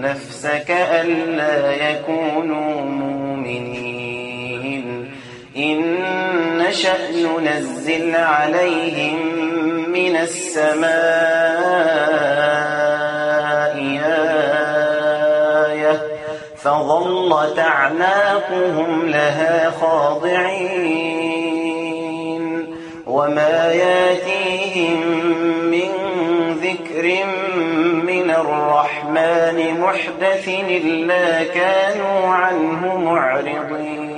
نفسك ألا يكونوا مؤمنين. إن نشأ ننزل عليهم من السماء آية. فظلت أعناقهم لها خاضعين. وما ياتيهم من ذكر من الرحمن محدث إلا كانوا عنه معرضين.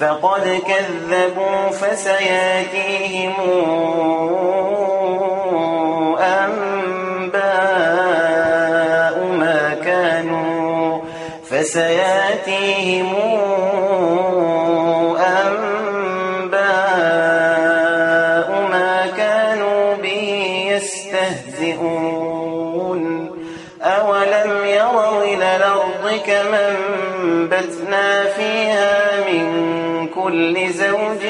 فقد كذبوا فسياتيهم أنباء ما كانوا فسياتيهم أنباء كل زوج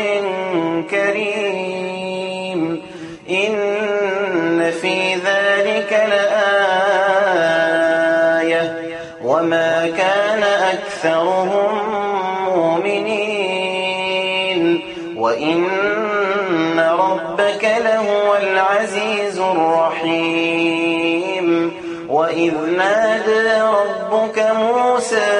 كريم. إن في ذلك لآية. وما كان أكثرهم مؤمنين. وإن ربك لهو العزيز الرحيم. وإذ نادى ربك موسى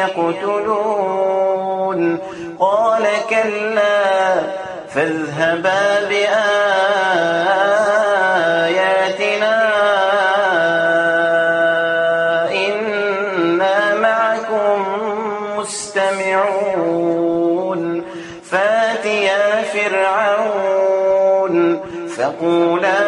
يقتلون. قال كلا فاذهبا بآياتنا. إنا معكم مستمعون. فاتيا فرعون فقولا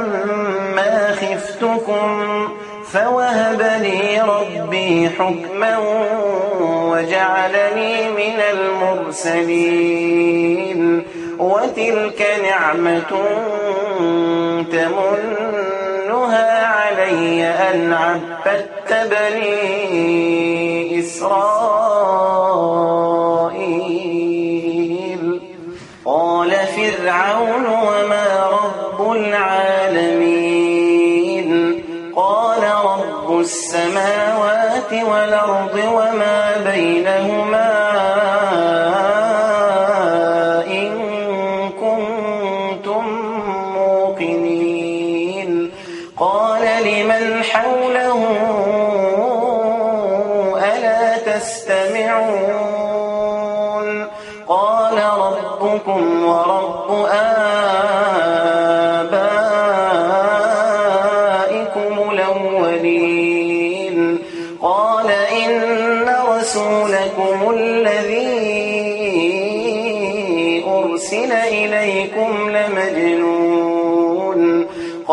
حكما وجعلني من المرسلين. وتلك نعمة تمنها علي أن عبدت بني إسرائيل.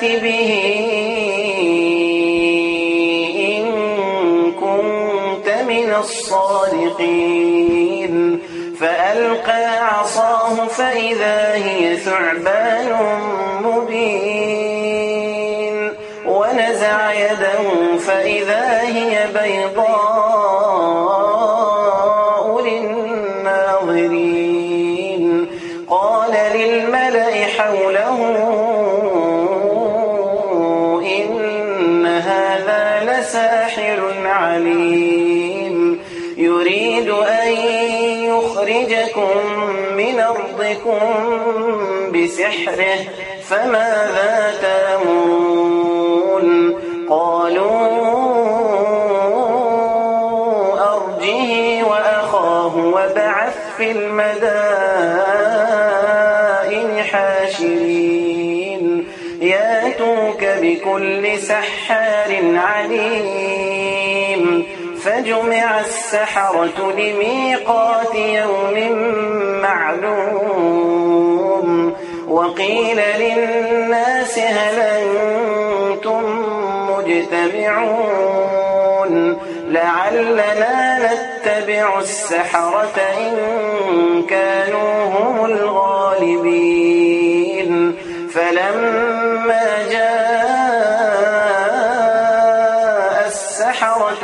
فات به إن كنت من الصادقين. فألقى عصاه فإذا هي ثعبان مبين. ونزع يده فإذا هي بيضاء لساحر عليم. يريد أن يخرجكم من أرضكم بسحره فماذا تأمرون؟ قالوا أرجه وأخاه وبعث في المدائن حاشرين. ياتوك بكل سحار عليم فجمع السحرة لميقات يوم معلوم وقيل للناس هل أنتم مجتمعون لعلنا نتبع السحرة إن كانوا هم الغالبين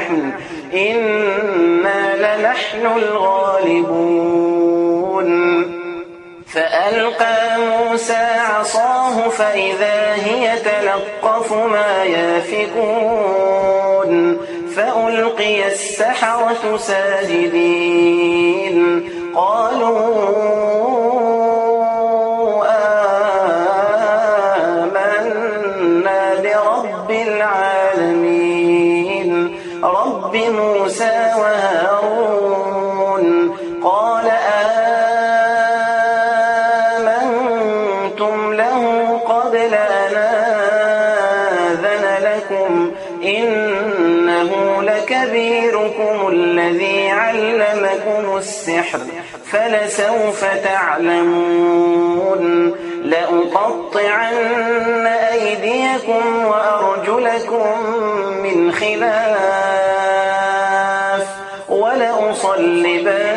لنحن إنا لنحن الغالبون. فألقى موسى عصاه فإذا هي تلقف ما يافكون. فألقي السحرة ساجدين. قالوا فلسوف تعلمون لأقطعن أيديكم وأرجلكم من خلاف ولأصلبنكم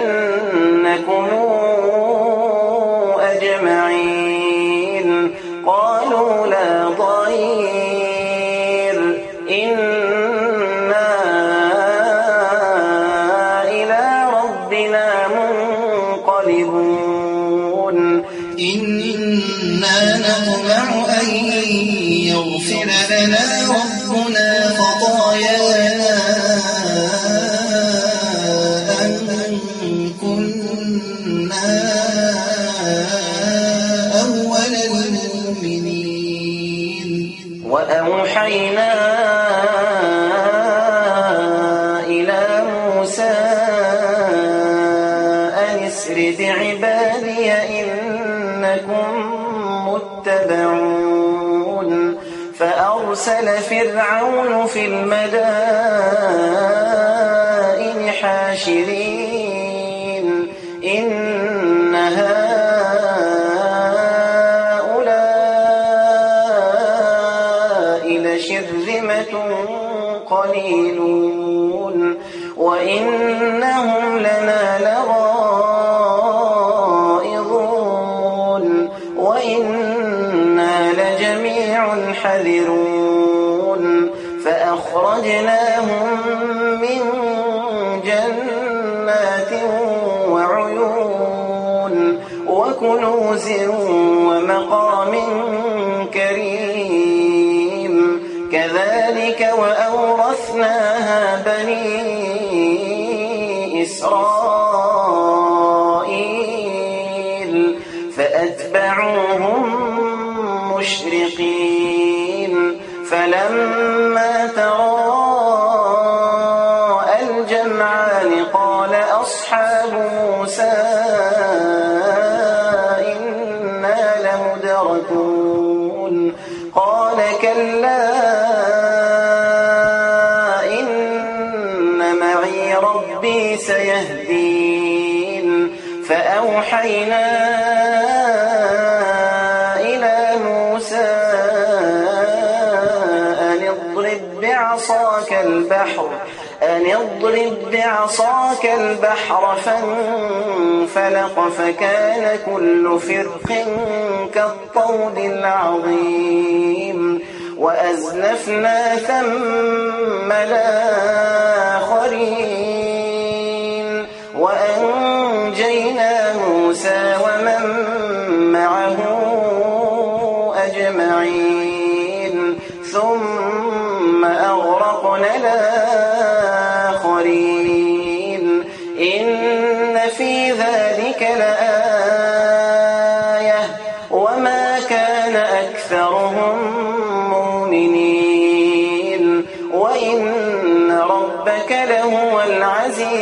في المدائن حاشرين. وكنوز ومقام كريم. كذلك وأورثناها بني إسرائيل. فأتبعوهم مشرقين. فلما بعصاك البحر. أن اضرب بعصاك البحر فانفلق فكان كل فرق كالطود العظيم. وأزلفنا ثم الآخرين وأنجينا موسى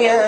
يوم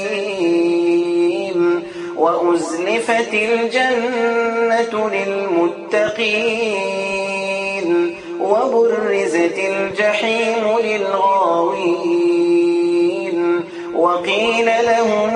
وأزلفت الجنة للمتقين وبرزت الجحيم للغاوين وقيل لهم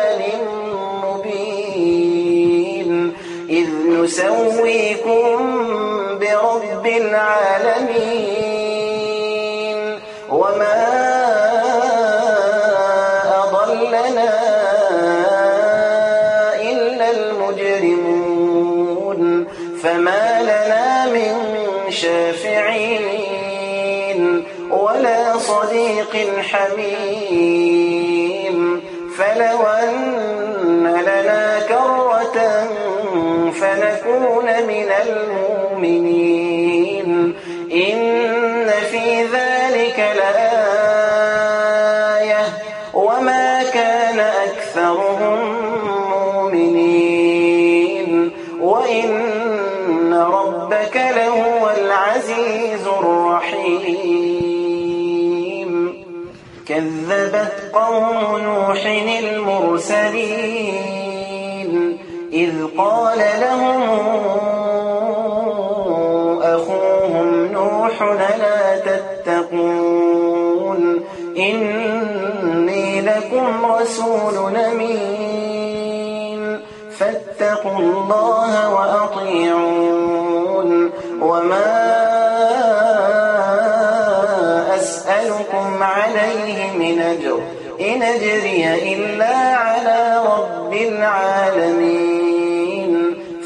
إذ نسويكم برب العالمين وما أضلنا إلا المجرمون فما لنا من شافعين ولا صديق حميم المؤمنين. إن في ذلك لآية. وما كان أكثرهم مؤمنين. وإن ربك لهو العزيز الرحيم. كذبت قوم نوح المرسلين. إذ قال لهم رسول أمين. فاتقوا الله وأطيعون. وما أسألكم عليه من أجر. إن أجري إلا على رب العالمين.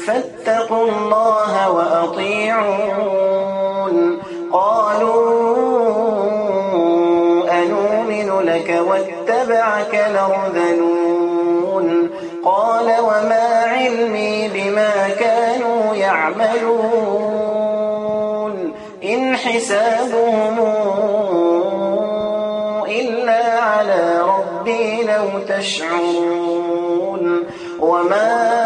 فاتقوا الله وأطيعون. لك واتبعك الأرذلون قال وما علمي بما كانوا يعملون. إن حسابهم إلا على ربي لو تشعرون. وما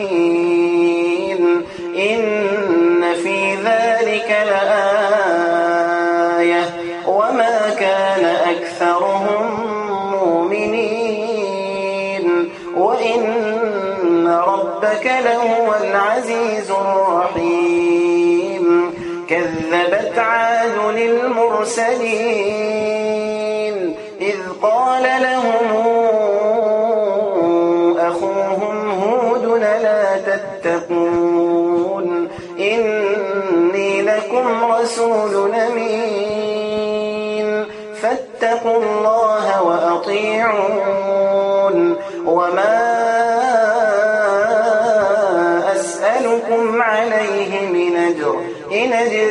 عاد للمرسلين إذ قال لهم أخوهم هود لا تتقون إني لكم رسول أمين فاتقوا الله وأطيعون وما أسألكم عليه من أجر إن أجري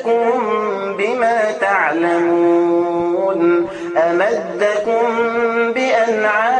أمدكم بما تعلمون أمدكم بأنعام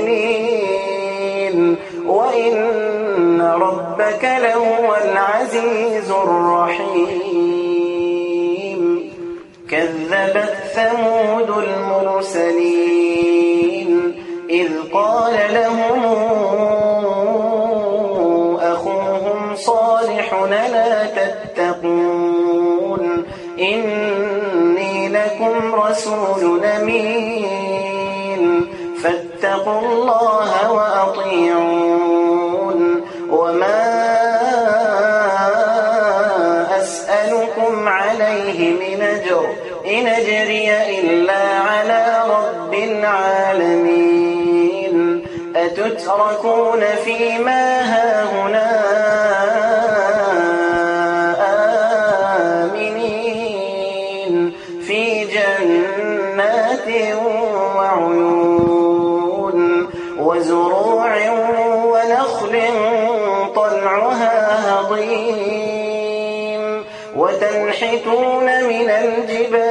وإن ربك لهو العزيز الرحيم. كذبت ثمود المرسلين. إذ قال لهم أخوهم صالح لا تتقون. إني لكم رسول أمين. فاتقوا الله وأطيعون إن إلا على رب العالمين. أتتركون فيما هاهنا آمنين. في جنات وعيون وزروع ونخل طلعها هضيم. وتنحتون من الجبال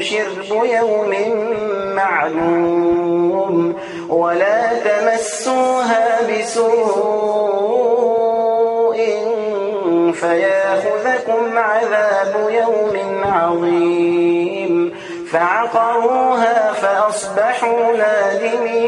شرب يوم معلوم ولا تمسوها بسوء فياخذكم عذاب يوم عظيم فعقروها فأصبحوا نادمين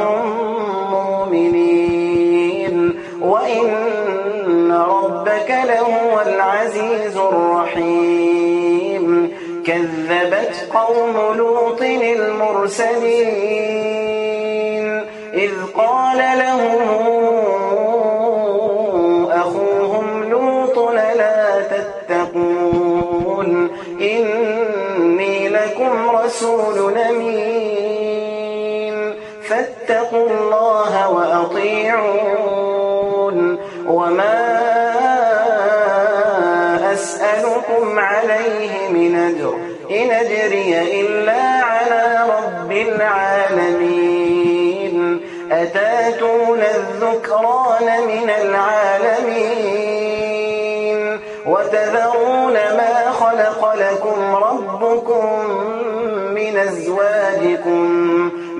أكثرهم مؤمنين وإن ربك لهو العزيز الرحيم. كذبت قوم لوط المرسلين. إذ قال لهم أخوهم لوط تتقون؟ إني لكم رسول وأطيعون وما أسألكم عليه من أجر إن أجري إلا على رب العالمين. أتاتون الذكران من العالمين؟ وتذرون ما خلق لكم ربكم من أزواجكم.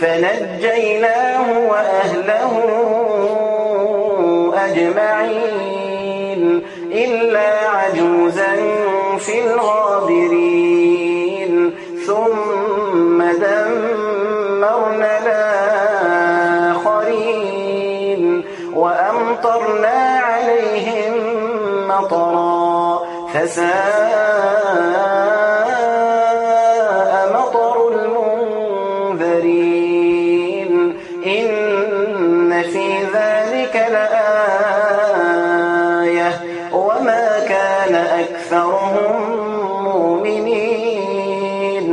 فنجيناه وأهله أجمعين إلا عجوزا في الغابرين. ثم دمرنا الآخرين وأمطرنا عليهم مطرا فساء أكثرهم مؤمنين.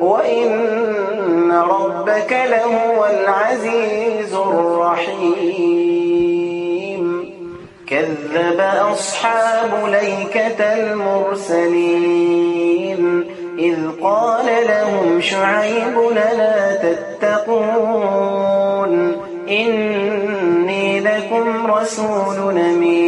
وإن ربك لهو العزيز الرحيم. كذب أصحاب ليكة المرسلين. إذ قال لهم شعيب لا تتقون. إني لكم رسول أمين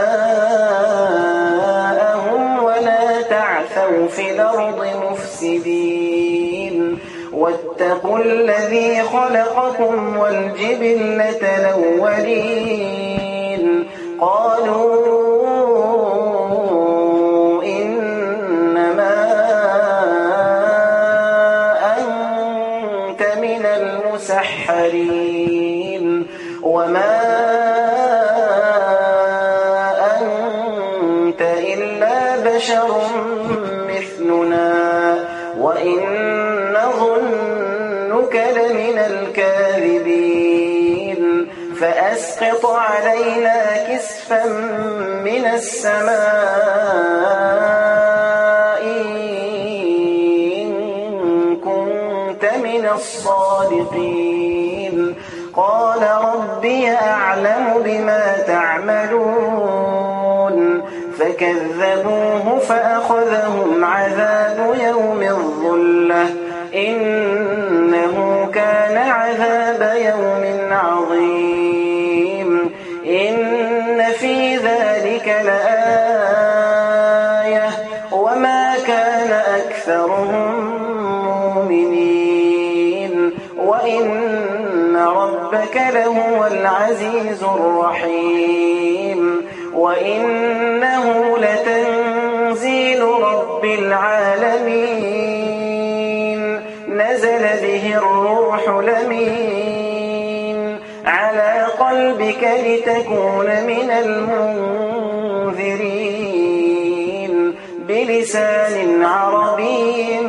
تعثوا في الأرض مفسدين. واتقوا الذي خلقكم والجبلة الأولين. قالوا السماء إن كنت من الصادقين. قال ربي أعلم بما تعملون. فكذبوه فأخذهم عذاب يوم الظلة. إنه العزيز الرحيم. وإنه لتنزيل رب العالمين. نزل به الروح لمين على قلبك لتكون من المنذرين. بلسان عربي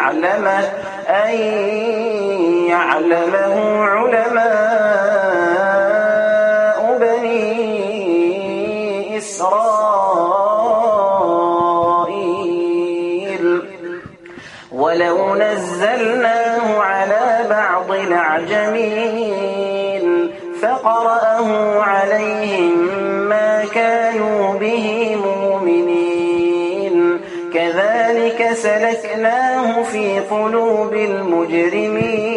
يعلمه أن يعلمه علماء في قلوب المجرمين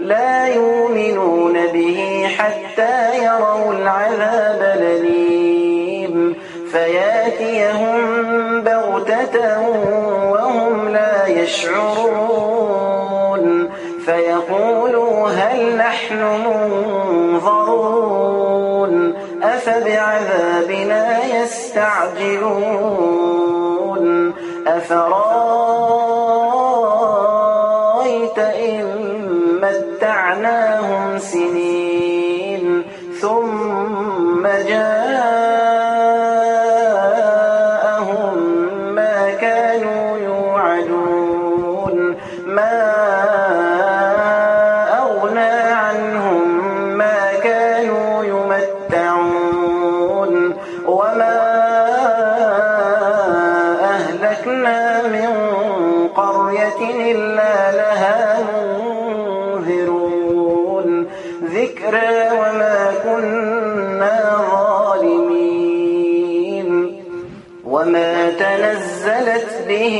لا يؤمنون به حتى يروا العذاب الأليم. فياتيهم بغتة وهم لا يشعرون. فيقولوا هل نحن منظرون؟ أفبعذابنا يستعجلون؟ أفرايت إن متعناهم سنين ثم جاءهم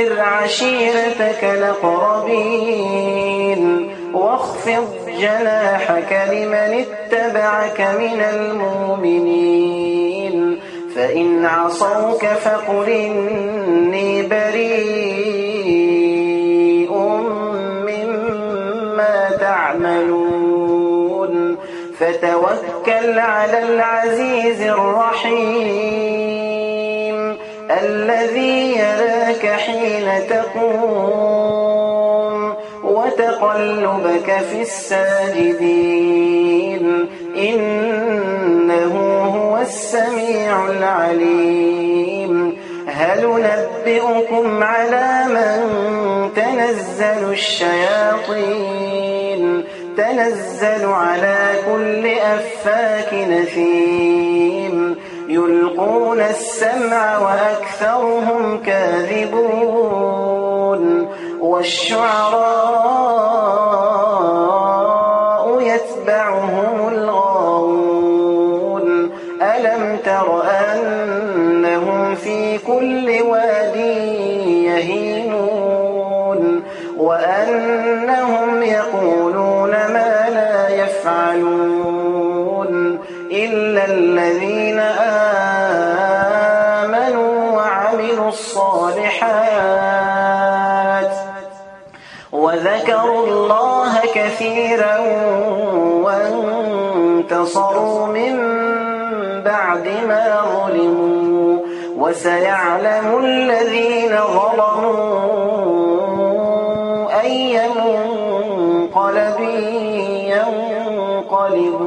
وأنذر عشيرتك الأقربين واخفض جناحك لمن اتبعك من المؤمنين. فإن عصوك فقل إني بريء مما تعملون. فتوكل على العزيز الرحيم. الذي يراك حين تقوم وتقلبك في الساجدين. إنه هو السميع العليم. هل ننبئكم على من تنزل الشياطين؟ تنزل على كل أفاك نثيم يلقون السمع وأكثرهم كاذبون والشعراء كثيرا وانتصروا من بعد ما ظلموا وسيعلم الذين ظلموا أي منقلب ينقلبون.